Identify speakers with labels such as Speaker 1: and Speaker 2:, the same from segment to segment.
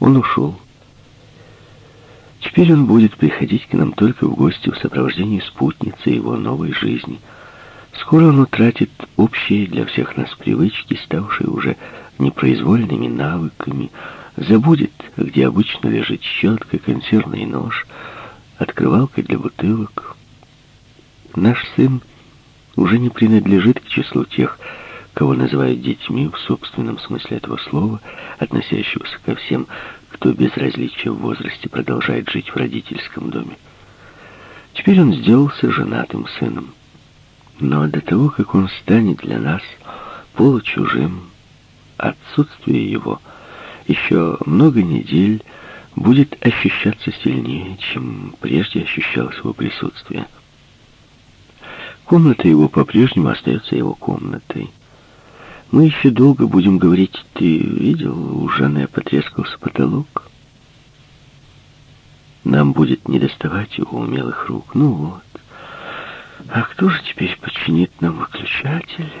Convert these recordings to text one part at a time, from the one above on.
Speaker 1: Он ушел. Теперь он будет приходить к нам только в гости в сопровождении спутницы его новой жизни. Скоро он утратит общие для всех нас привычки, ставшие уже непроизвольными навыками, забудет, где обычно лежит щетка, консервный нож, открывалка для бутылок. Наш сын уже не принадлежит к числу тех, кого называют детьми в собственном смысле этого слова, относящегося ко всем, кто без различия в возрасте продолжает жить в родительском доме. Теперь он сделался женатым сыном. Но до того, как он станет для нас получужим, отсутствие его еще много недель будет ощущаться сильнее, чем прежде ощущалось его присутствие. Комната его по-прежнему остается его комнатой. Мы еще долго будем говорить, ты видел, у Жанны потрескался потолок. Нам будет недоставать его умелых рук. Ну вот. А кто же теперь починит нам выключатель?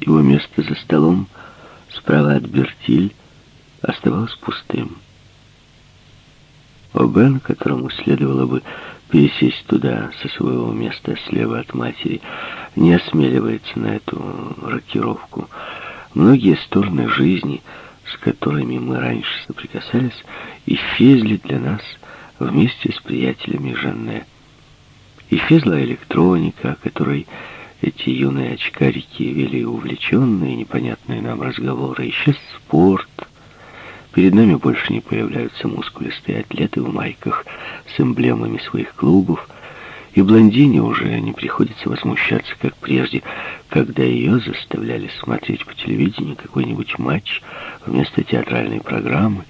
Speaker 1: Его место за столом справа от Бертиль оставалось пустым. Обен, которому следовало бы пересесть туда со своего места слева от матери, не осмеливается на эту рокировку. Многие стороны жизни, с которыми мы раньше соприкасались, исчезли для нас вместе с приятелями Жанне. Исчезла электроника, о которой эти юные очкарики вели увлеченные, непонятные нам разговоры. Исчез спорт — Перед нами больше не появляются мускулистые атлеты в майках с эмблемами своих клубов, и блондине уже не приходится возмущаться, как прежде, когда ее заставляли смотреть по телевидению какой-нибудь матч вместо театральной программы.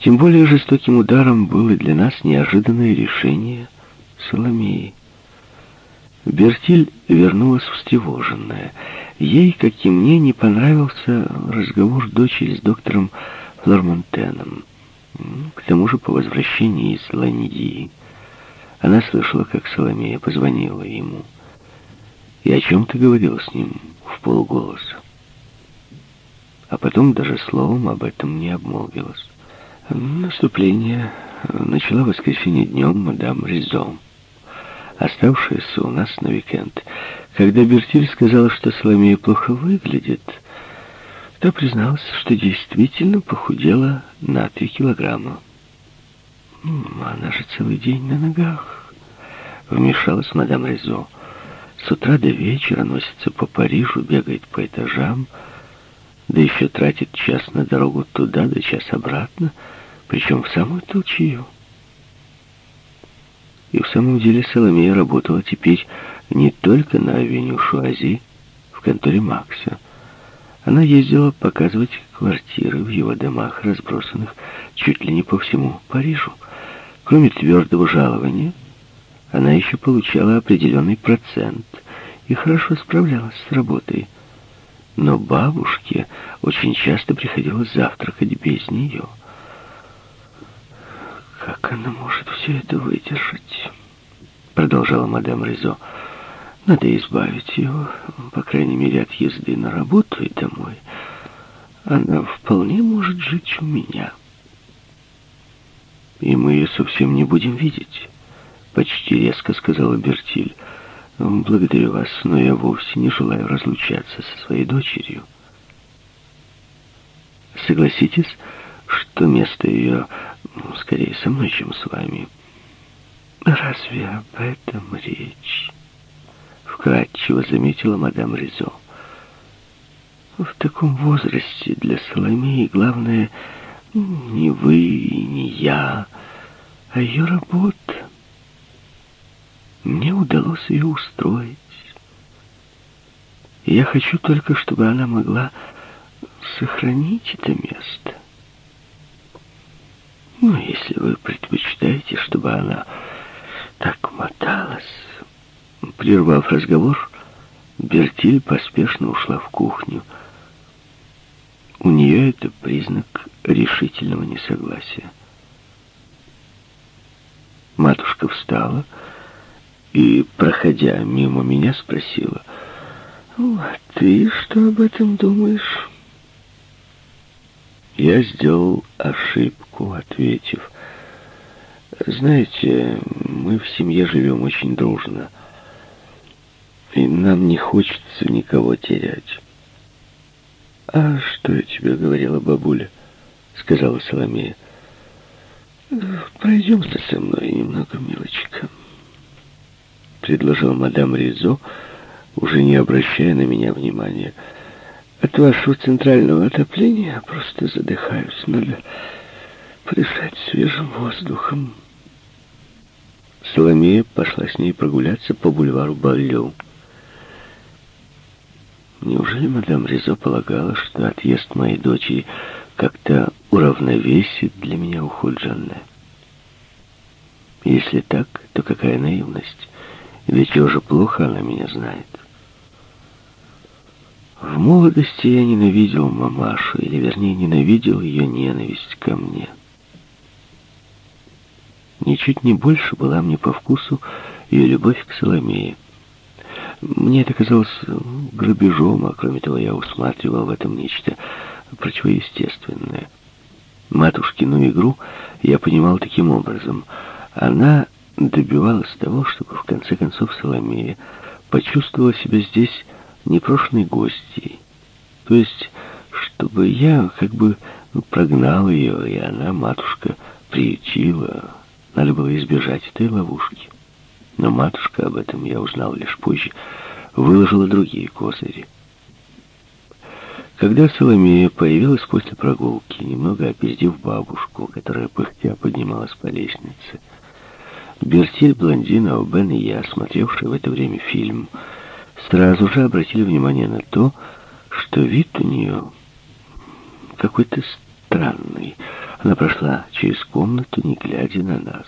Speaker 1: Тем более жестоким ударом было для нас неожиданное решение Соломеи. Бертиль вернулась встревоженная — Ей, как и мне, не понравился разговор дочери с доктором Флормонтеном. К тому же по возвращении из Ланьи она слышала, как Соломея позвонила ему. И о чем-то говорила с ним в полголоса. А потом даже словом об этом не обмолвилась. Наступление начала воскресенье днем мадам Ризо, оставшаяся у нас на уикенд. Когда Бертиль сказала, что Соломея плохо выглядит, та призналась, что действительно похудела на три килограмма. «Она же целый день на ногах», — вмешалась мадам Резо. «С утра до вечера носится по Парижу, бегает по этажам, да еще тратит час на дорогу туда, да час обратно, причем в самую толчью». И в самом деле Соломея работала теперь не только на авеню Шуази, в конторе Макса. Она ездила показывать квартиры в его домах, разбросанных чуть ли не по всему Парижу. Кроме твердого жалования, она еще получала определенный процент и хорошо справлялась с работой. Но бабушке очень часто приходилось завтракать без нее. «Как она может все это выдержать?» Продолжала мадам Ризо. Надо избавить его, по крайней мере, от езды на работу и домой. Она вполне может жить у меня. И мы ее совсем не будем видеть, почти резко сказала Бертиль. Благодарю вас, но я вовсе не желаю разлучаться со своей дочерью. Согласитесь, что место ее скорее со мной, чем с вами. Разве об этом речь? вкратчиво заметила мадам Ризо. В таком возрасте для Соломеи главное не вы не я, а ее работа. Мне удалось ее устроить. я хочу только, чтобы она могла сохранить это место. Если вы предпочитаете, чтобы она так моталась, Прервав разговор, Бертиль поспешно ушла в кухню. У нее это признак решительного несогласия. Матушка встала и, проходя мимо меня, спросила, «Ну, а ты что об этом думаешь?» Я сделал ошибку, ответив. Знаете, мы в семье живем очень дружно. И нам не хочется никого терять. «А что я тебе говорила, бабуля?» — сказала Соломея. «Пройдемся со мной немного, милочка», — предложила мадам Ризо, уже не обращая на меня внимания. «От вашего центрального отопления я просто задыхаюсь. Надо подышать свежим воздухом». Соломея пошла с ней прогуляться по бульвару Баллю. Неужели мадам Ризо полагала, что отъезд моей дочери как-то уравновесит для меня уход Жанны? Если так, то какая наивность? И до чего же плохо она меня знает? В молодости я ненавидел мамашу, или вернее ненавидел ее ненависть ко мне. Ничуть не больше была мне по вкусу ее любовь к Соломее. Мне это казалось грабежом, а кроме того я усматривал в этом нечто противоестественное. Матушкину игру я понимал таким образом. Она добивалась того, чтобы в конце концов Соломея почувствовала себя здесь непрошенной гостьей. То есть, чтобы я как бы ну, прогнал ее, и она, матушка, приютила. Надо было избежать этой ловушки. Но матушка, об этом я узнал лишь позже, выложила другие козыри. Когда Соломея появилась после прогулки, немного опередив бабушку, которая пыхтя поднималась по лестнице, Бертиль, блондина, Бен и я, смотревшие в это время фильм, сразу же обратили внимание на то, что вид у нее какой-то странный. Она прошла через комнату, не глядя на нас.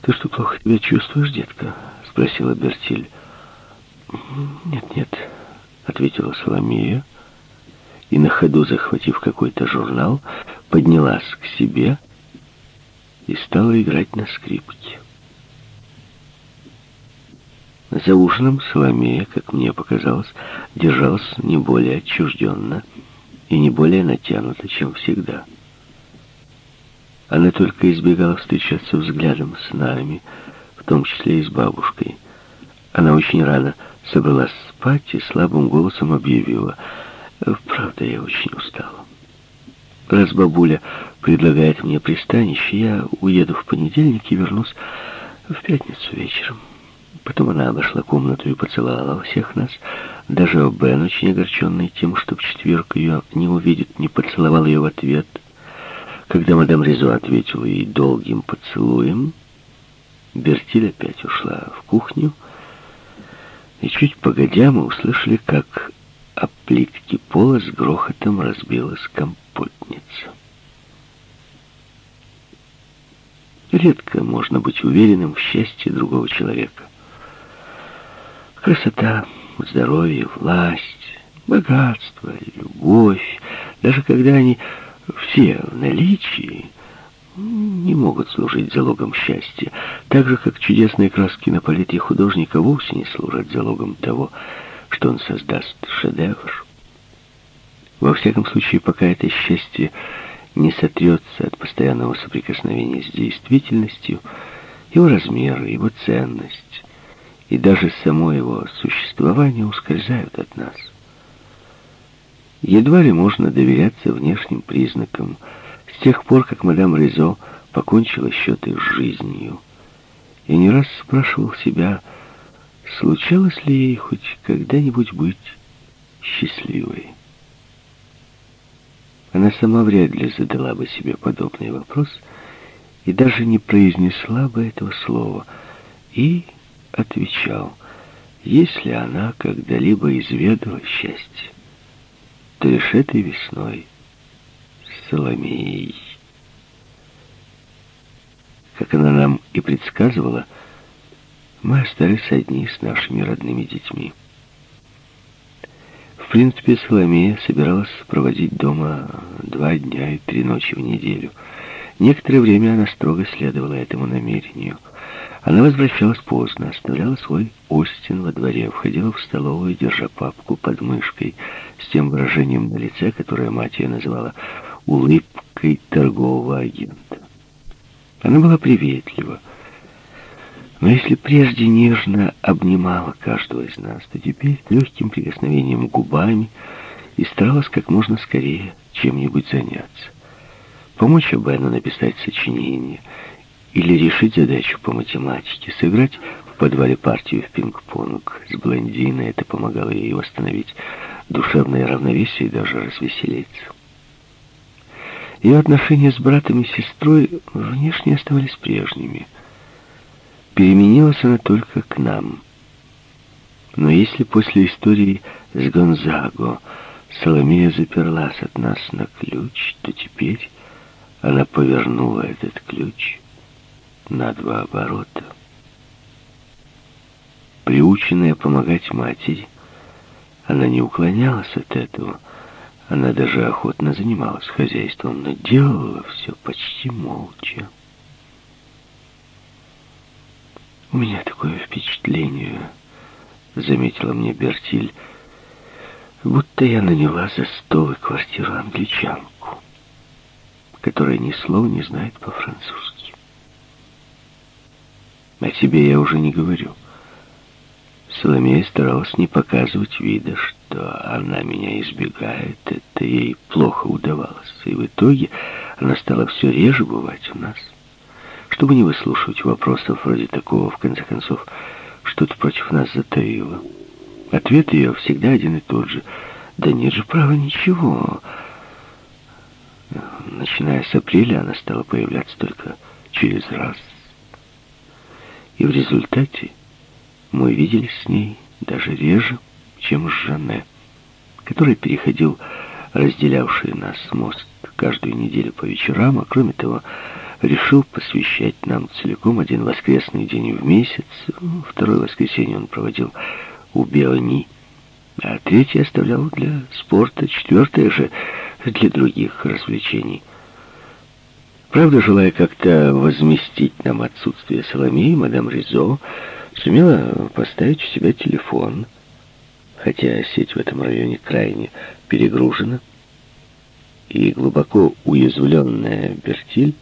Speaker 1: «Ты что, плохо себя чувствуешь, детка?» — спросила Бертиль. «Нет-нет», — ответила Соломея, и на ходу, захватив какой-то журнал, поднялась к себе и стала играть на скрипке. За ужином Соломея, как мне показалось, держалась не более отчужденно и не более натянуто, чем всегда. Она только избегала встречаться взглядом с нами, в том числе и с бабушкой. Она очень рано собралась спать и слабым голосом объявила. «Правда, я очень устала. Раз бабуля предлагает мне пристанище, я уеду в понедельник и вернусь в пятницу вечером». Потом она обошла комнату и поцеловала всех нас. Даже Бен, очень огорченный тем, что в четверг ее не увидит, не поцеловал ее в ответ — когда мадам Ризо ответила ей долгим поцелуем, Бертиль опять ушла в кухню, и чуть погодя мы услышали, как о плитки пола с грохотом разбилась компотница. Редко можно быть уверенным в счастье другого человека. Красота, здоровье, власть, богатство, любовь, даже когда они все в наличии не могут служить залогом счастья, так же, как чудесные краски на палите художника вовсе не служат залогом того, что он создаст шедевр. Во всяком случае, пока это счастье не сотрется от постоянного соприкосновения с действительностью, его размер, его ценность и даже само его существование ускользают от нас. Едва ли можно доверяться внешним признакам. С тех пор, как мадам Ризо покончила счеты с жизнью, я не раз спрашивал себя, случалось ли ей хоть когда-нибудь быть счастливой. Она сама вряд ли задала бы себе подобный вопрос и даже не произнесла бы этого слова. И отвечал, если она когда-либо изведала счастье, то лишь этой весной с Соломеей. Как она нам и предсказывала, мы остались одни с нашими родными детьми. В принципе, Соломея собиралась проводить дома два дня и три ночи в неделю. Некоторое время она строго следовала этому намерению. Она возвращалась поздно, оставляла свой Остин во дворе, входила в столовую, держа папку под мышкой, с тем выражением на лице, которое мать ее называла улыбкой торгового агента. Она была приветлива, но если прежде нежно обнимала каждого из нас, то теперь легким прикосновением губами и старалась как можно скорее чем-нибудь заняться. Помочь Абену написать сочинение или решить задачу по математике, сыграть в подвале партию в пинг-понг с блондиной. Это помогало ей восстановить душевное равновесие и даже развеселиться. Ее отношения с братом и сестрой внешне оставались прежними. Переменилась она только к нам. Но если после истории с Гонзаго Соломея заперлась от нас на ключ, то теперь она повернула этот ключ на два оборота. Приученная помогать матери, она не уклонялась от этого. Она даже охотно занималась хозяйством, но делала все почти молча. «У меня такое впечатление», — заметила мне Бертиль, будто я наняла за стол и квартиру англичанку, которая ни слова не знает по-французски. О тебе я уже не говорю. Соломея старалась не показывать вида, что она меня избегает. Это ей плохо удавалось. И в итоге она стала все реже бывать у нас чтобы не выслушивать вопросов вроде такого, в конце концов, что-то против нас затаило. Ответ ее всегда один и тот же. Да нет же, права, ничего. Начиная с апреля она стала появляться только через раз. И в результате мы виделись с ней даже реже, чем с Жанне, который переходил разделявший нас мост каждую неделю по вечерам, а кроме того, решил посвящать нам целиком один воскресный день в месяц. Второе воскресенье он проводил у Беони, а третье оставлял для спорта, четвертое же для других развлечений. Правда, желая как-то возместить нам отсутствие Соломеи, мадам Ризо сумела поставить у себя телефон, хотя сеть в этом районе крайне перегружена, и глубоко уязвленная Бертиль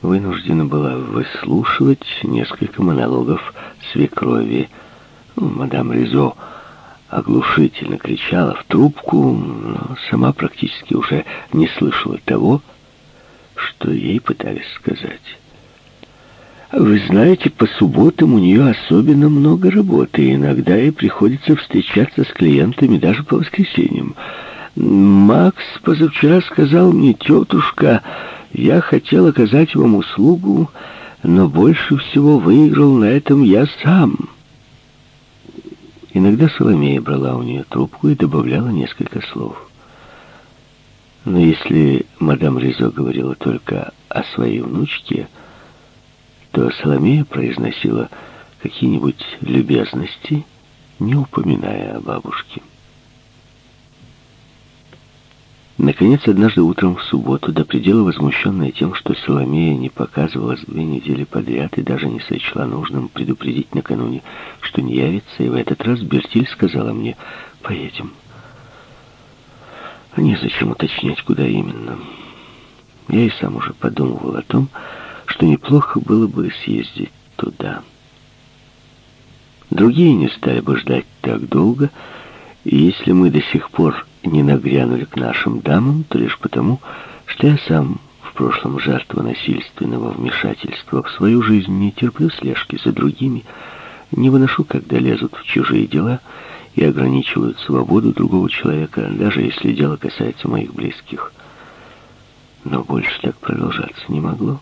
Speaker 1: вынуждена была выслушивать несколько монологов свекрови. Ну, мадам Ризо оглушительно кричала в трубку, но сама практически уже не слышала того, что ей пытались сказать. Вы знаете, по субботам у нее особенно много работы, и иногда ей приходится встречаться с клиентами даже по воскресеньям. Макс позавчера сказал мне, тетушка, я хотел оказать вам услугу, но больше всего выиграл на этом я сам. Иногда Соломея брала у нее трубку и добавляла несколько слов. Но если мадам Ризо говорила только о своей внучке, то Соломея произносила какие-нибудь любезности, не упоминая о бабушке. Наконец, однажды утром в субботу, до предела возмущенная тем, что Соломея не показывалась две недели подряд и даже не сочла нужным предупредить накануне, что не явится, и в этот раз Бертиль сказала мне «Поедем». Незачем уточнять, куда именно. Я и сам уже подумывал о том, что неплохо было бы съездить туда. Другие не стали бы ждать так долго, и если мы до сих пор не нагрянули к нашим дамам, то лишь потому, что я сам в прошлом жертва насильственного вмешательства в свою жизнь не терплю слежки за другими, не выношу, когда лезут в чужие дела и ограничивают свободу другого человека, даже если дело касается моих близких. Но больше так продолжаться не могло.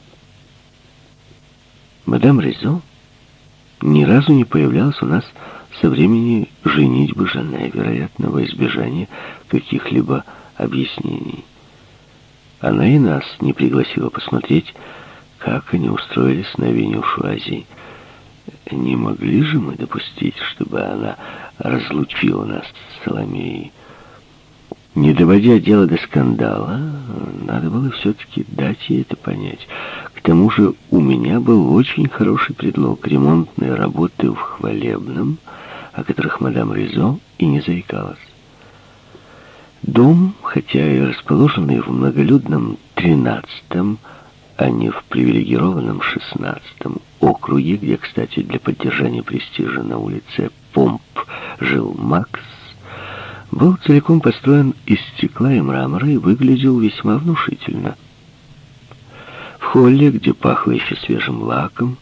Speaker 1: Мадам Резо ни разу не появлялась у нас со времени женитьбы Жанне, вероятно, во избежание каких-либо объяснений. Она и нас не пригласила посмотреть, как они устроились на Венюшуазии. Не могли же мы допустить, чтобы она разлучила нас с Соломеей. Не доводя дело до скандала, надо было все-таки дать ей это понять. К тому же у меня был очень хороший предлог. Ремонтные работы в Хвалебном, о которых мадам Ризо и не заикалась. Дом, хотя и расположенный в многолюдном тринадцатом, а не в привилегированном шестнадцатом округе, где, кстати, для поддержания престижа на улице Помп жил Макс, был целиком построен из стекла и мрамора и выглядел весьма внушительно. В холле, где пахло еще свежим лаком,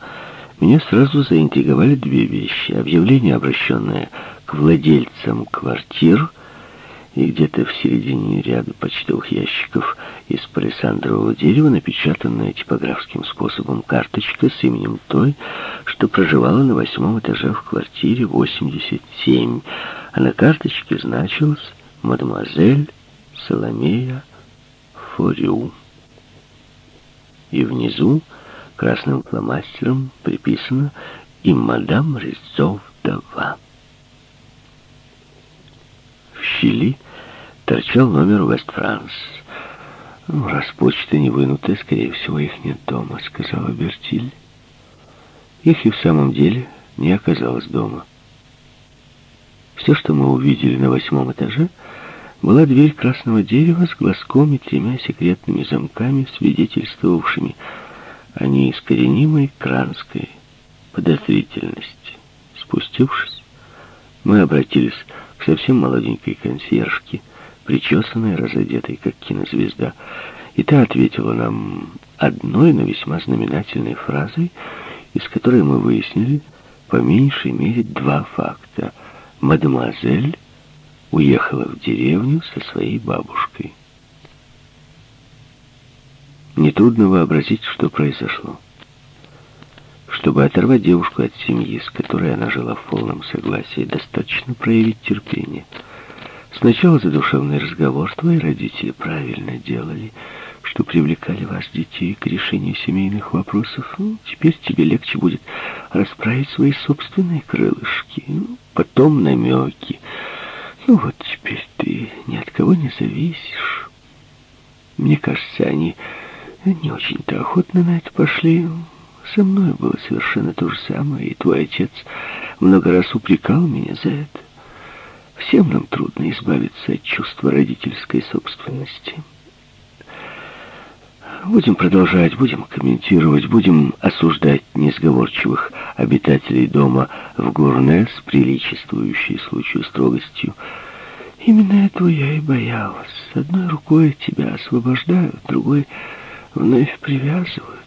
Speaker 1: меня сразу заинтриговали две вещи. Объявление, обращенное к владельцам квартир — и где-то в середине ряда почтовых ящиков из палисандрового дерева напечатанная типографским способом карточка с именем той, что проживала на восьмом этаже в квартире 87, а на карточке значилось «Мадемуазель Соломея Форю». И внизу красным фломастером приписано «И мадам Резов вдова». В щели торчал номер Вест-Франс. «Ну, раз почта не вынутая, скорее всего, их нет дома», — сказала Бертиль. Их и в самом деле не оказалось дома. Все, что мы увидели на восьмом этаже, была дверь красного дерева с глазком и тремя секретными замками, свидетельствовавшими о неискоренимой кранской подозрительности. Спустившись, мы обратились совсем молоденькой консьержки, причесанной, разодетой, как кинозвезда. И та ответила нам одной, но весьма знаменательной фразой, из которой мы выяснили по меньшей мере два факта. Мадемуазель уехала в деревню со своей бабушкой. Нетрудно вообразить, что произошло. Чтобы оторвать девушку от семьи, с которой она жила в полном согласии, достаточно проявить терпение. Сначала задушевный разговор. Твои родители правильно делали, что привлекали вас, детей, к решению семейных вопросов. Ну, теперь тебе легче будет расправить свои собственные крылышки. Ну, потом намеки. Ну вот теперь ты ни от кого не зависишь. Мне кажется, они не очень-то охотно на это пошли. Со мной было совершенно то же самое, и твой отец много раз упрекал меня за это. Всем нам трудно избавиться от чувства родительской собственности. Будем продолжать, будем комментировать, будем осуждать несговорчивых обитателей дома в Гурне с приличествующей случаю строгостью. Именно этого я и боялась. Одной рукой тебя освобождают, другой вновь привязывают.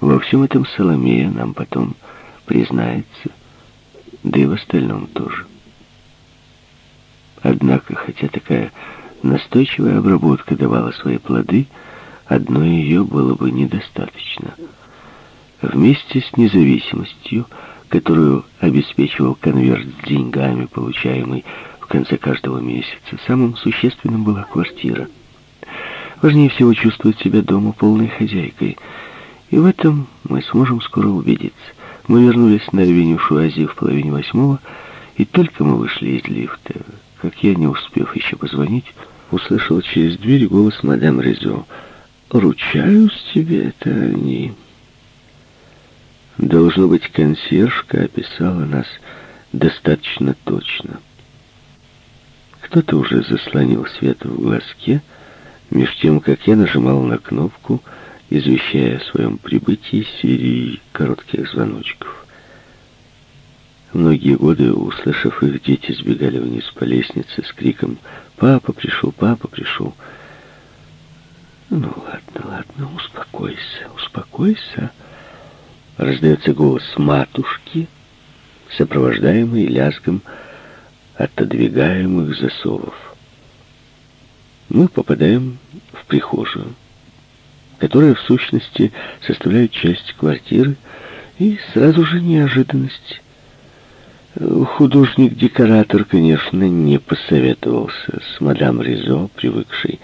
Speaker 1: Во всем этом Соломея нам потом признается, да и в остальном тоже. Однако, хотя такая настойчивая обработка давала свои плоды, одной ее было бы недостаточно. Вместе с независимостью, которую обеспечивал конверт с деньгами, получаемый в конце каждого месяца, самым существенным была квартира. Важнее всего чувствовать себя дома полной хозяйкой – и в этом мы сможем скоро убедиться. Мы вернулись на авеню Шуази в половине восьмого, и только мы вышли из лифта, как я, не успев еще позвонить, услышал через дверь голос мадам Резо. «Ручаюсь тебе, это они». Должно быть, консьержка описала нас достаточно точно. Кто-то уже заслонил свет в глазке, меж тем, как я нажимал на кнопку извещая о своем прибытии серии коротких звоночков. Многие годы, услышав их, дети сбегали вниз по лестнице с криком «Папа пришел! Папа пришел!» «Ну ладно, ладно, успокойся, успокойся!» Раздается голос матушки, сопровождаемый лязгом отодвигаемых засовов. Мы попадаем в прихожую которая в сущности составляет часть квартиры, и сразу же неожиданность. Художник-декоратор, конечно, не посоветовался с мадам Ризо, привыкшей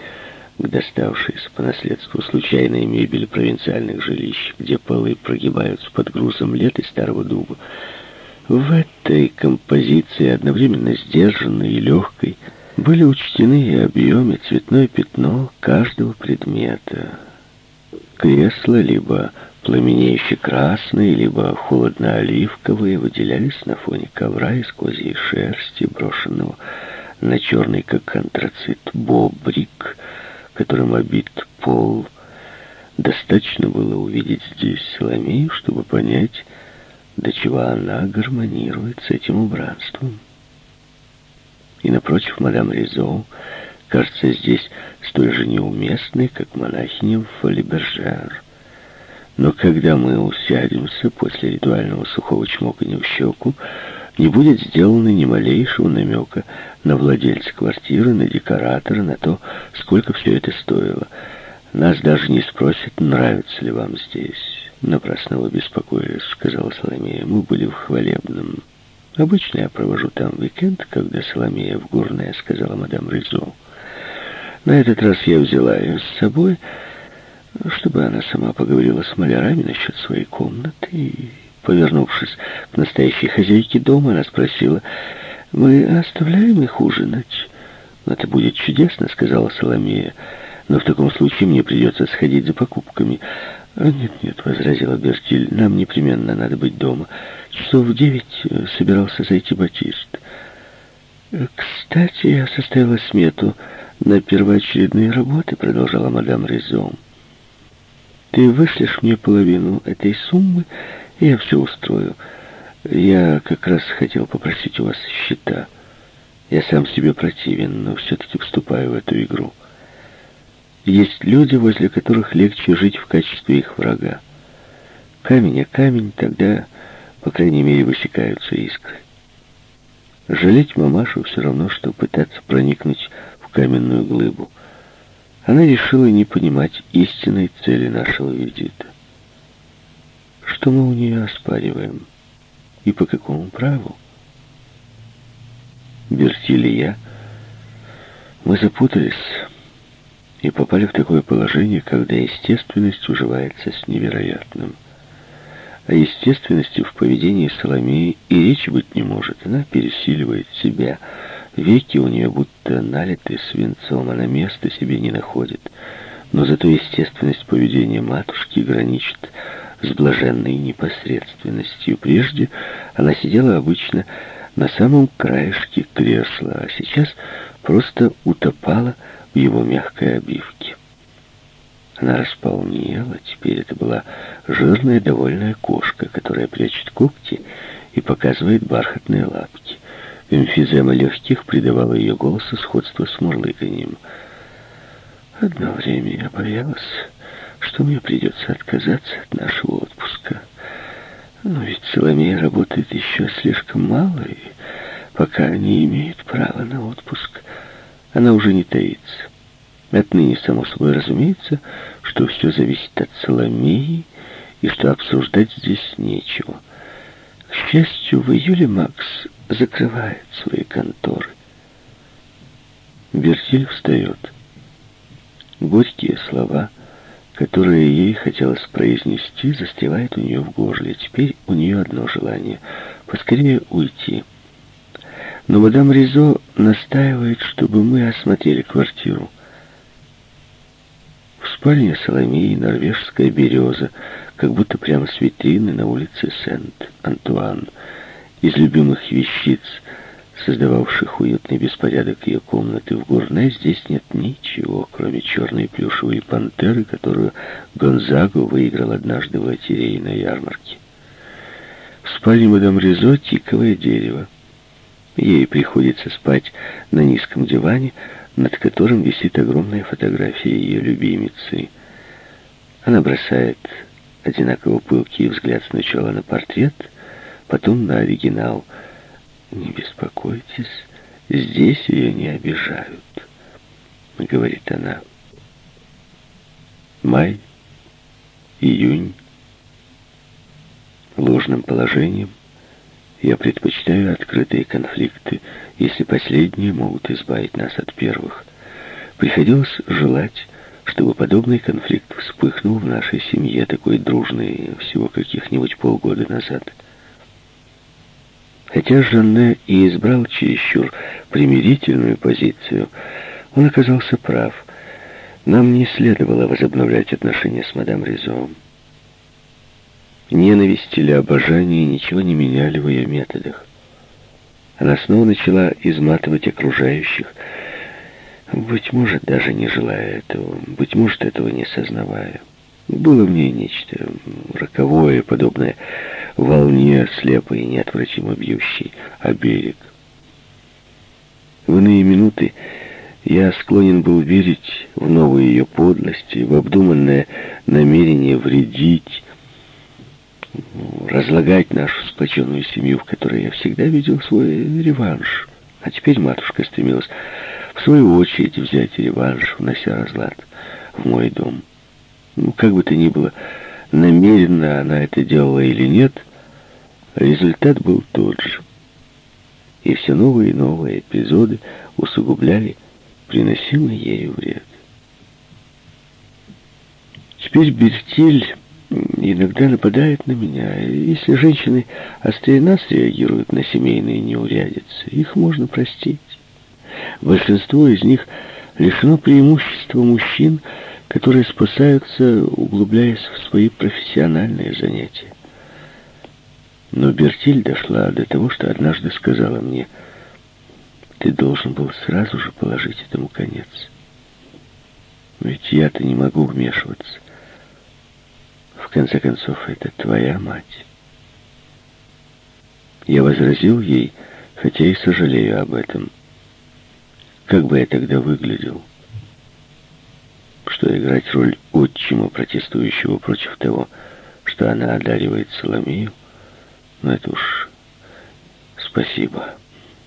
Speaker 1: к доставшейся по наследству случайной мебели провинциальных жилищ, где полы прогибаются под грузом лет и старого дуба. В этой композиции, одновременно сдержанной и легкой, Были учтены и объем, и цветное пятно каждого предмета. Кресла либо пламенеющие красные, либо холодно-оливковые выделялись на фоне ковра из козьей шерсти, брошенного на черный, как антрацит, бобрик, которым обит пол. Достаточно было увидеть здесь Соломею, чтобы понять, до чего она гармонирует с этим убранством. И напротив, мадам Ризо кажется здесь столь же неуместной, как монахиня в Фолибержер. Но когда мы усядемся после ритуального сухого чмоканья в щеку, не будет сделано ни малейшего намека на владельца квартиры, на декоратора, на то, сколько все это стоило. Нас даже не спросят, нравится ли вам здесь. Напрасно вы беспокоились, сказала Соломея. Мы были в Хвалебном. Обычно я провожу там уикенд, когда Соломея в Горное, сказала мадам Ризо. На этот раз я взяла ее с собой, чтобы она сама поговорила с малярами насчет своей комнаты. И, повернувшись к настоящей хозяйке дома, она спросила, «Мы оставляем их ужинать?» «Это будет чудесно», — сказала Соломея. «Но в таком случае мне придется сходить за покупками». «Нет-нет», — возразила Бертиль, — «нам непременно надо быть дома. Часов в девять э, собирался зайти Батист». «Кстати, я составила смету на первоочередные работы», — продолжала мадам Резон. Ты вышлешь мне половину этой суммы, и я все устрою. Я как раз хотел попросить у вас счета. Я сам себе противен, но все-таки вступаю в эту игру. Есть люди, возле которых легче жить в качестве их врага. Камень а камень, тогда, по крайней мере, высекаются искры. Жалеть мамашу все равно, что пытаться проникнуть каменную глыбу. Она решила не понимать истинной цели нашего визита. Что мы у нее оспариваем? И по какому праву? Бертиль и я, мы запутались и попали в такое положение, когда естественность уживается с невероятным. О естественности в поведении Соломеи и речи быть не может. Она пересиливает себя, Веки у нее будто налиты свинцом, она места себе не находит. Но зато естественность поведения матушки граничит с блаженной непосредственностью. Прежде она сидела обычно на самом краешке кресла, а сейчас просто утопала в его мягкой обивке. Она располнела, теперь это была жирная довольная кошка, которая прячет когти и показывает бархатные лапки. Эмфизема легких придавала ее голосу сходство с мурлыканьем. Одно время я боялась, что мне придется отказаться от нашего отпуска. Но ведь Соломея работает еще слишком мало, и пока не имеет права на отпуск, она уже не таится. Отныне, само собой разумеется, что все зависит от Соломеи, и что обсуждать здесь нечего. К счастью, в июле Макс закрывает свои конторы. Бертиль встает. Горькие слова, которые ей хотелось произнести, застревают у нее в горле. Теперь у нее одно желание — поскорее уйти. Но мадам Ризо настаивает, чтобы мы осмотрели квартиру. В спальне Соломеи норвежская береза, как будто прямо с витрины на улице Сент-Антуан — из любимых вещиц, создававших уютный беспорядок ее комнаты в Гурне, здесь нет ничего, кроме черной плюшевой пантеры, которую Гонзаго выиграл однажды в лотерее на ярмарке. В спальне мадам Ризо тиковое дерево. Ей приходится спать на низком диване, над которым висит огромная фотография ее любимицы. Она бросает одинаково пылкий взгляд сначала на портрет — потом на оригинал. «Не беспокойтесь, здесь ее не обижают», — говорит она. Май, июнь. Ложным положением я предпочитаю открытые конфликты, если последние могут избавить нас от первых. Приходилось желать, чтобы подобный конфликт вспыхнул в нашей семье, такой дружной всего каких-нибудь полгода назад. Хотя Жанне и избрал чересчур примирительную позицию, он оказался прав. Нам не следовало возобновлять отношения с мадам Ризо. Ненависть или обожание ничего не меняли в ее методах. Она снова начала изматывать окружающих, быть может, даже не желая этого, быть может, этого не сознавая. Было в ней нечто роковое, подобное волне, слепой и неотвратимо бьющей о берег. В иные минуты я склонен был верить в новые ее подлости, в обдуманное намерение вредить, разлагать нашу сплоченную семью, в которой я всегда видел свой реванш. А теперь матушка стремилась в свою очередь взять реванш, внося разлад в мой дом. Ну, как бы то ни было, намеренно она это делала или нет, результат был тот же. И все новые и новые эпизоды усугубляли приносимый ею вред. Теперь Бертиль иногда нападает на меня. Если женщины острее нас реагируют на семейные неурядицы, их можно простить. Большинство из них лишено преимущества мужчин, которые спасаются, углубляясь в свои профессиональные занятия. Но Бертиль дошла до того, что однажды сказала мне, «Ты должен был сразу же положить этому конец. Ведь я-то не могу вмешиваться. В конце концов, это твоя мать». Я возразил ей, хотя и сожалею об этом. Как бы я тогда выглядел? Что играть роль отчима, протестующего против того, что она одаривает Соломею? Ну, это уж спасибо.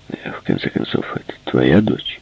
Speaker 1: В конце концов, это твоя дочь.